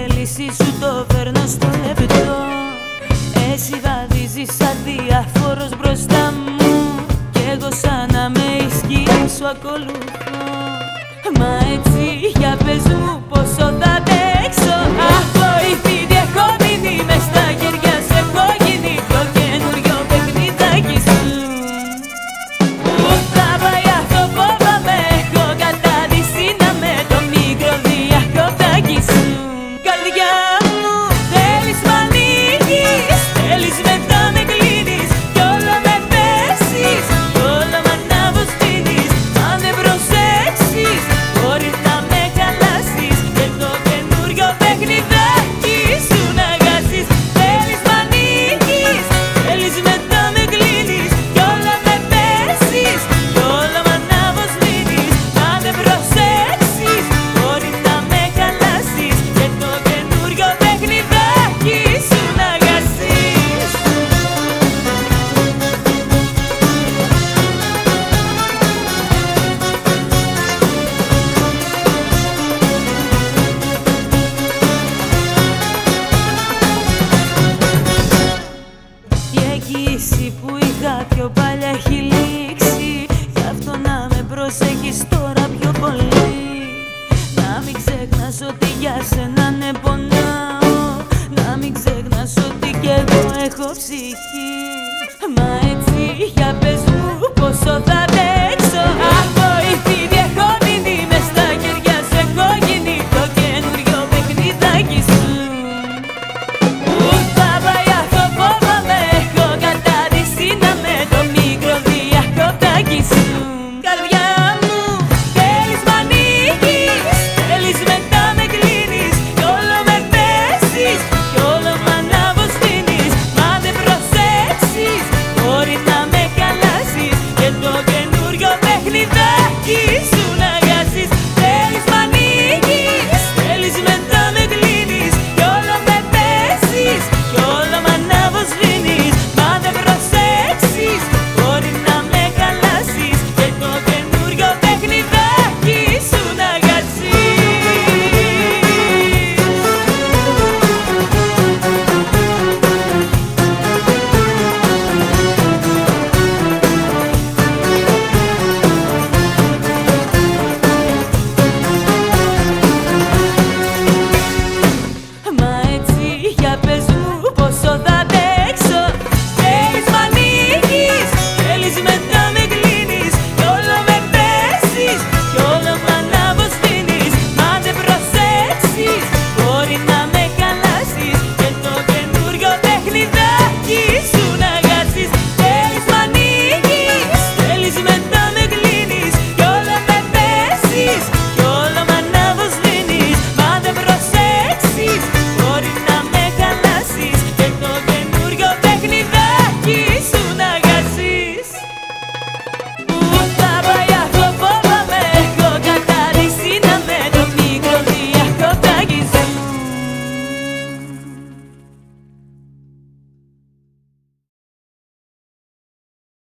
θέληση σου το φέρνω στο λεπτό. Εσύ βαδίζεις αδιαφόρος μπροστά μου. Κι εγώ σαν να με η σου ακολουθώ. Μα έτσι για πες μου πόσο θα τώρα πιο πολύ. Να μην ξεχνάς ότι για σένα ναι πονάω. Να μην ξεχνάς ότι κι εγώ έχω ψυχή. Μα έτσι για πες μου πόσο θα δες